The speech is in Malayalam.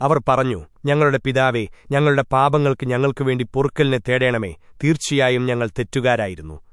അവർ പറഞ്ഞു ഞങ്ങളുടെ പിതാവേ ഞങ്ങളുടെ പാപങ്ങൾക്ക് ഞങ്ങൾക്കു വേണ്ടി പൊറുക്കലിനെ തേടേണമേ. തീർച്ചയായും ഞങ്ങൾ തെറ്റുകാരായിരുന്നു.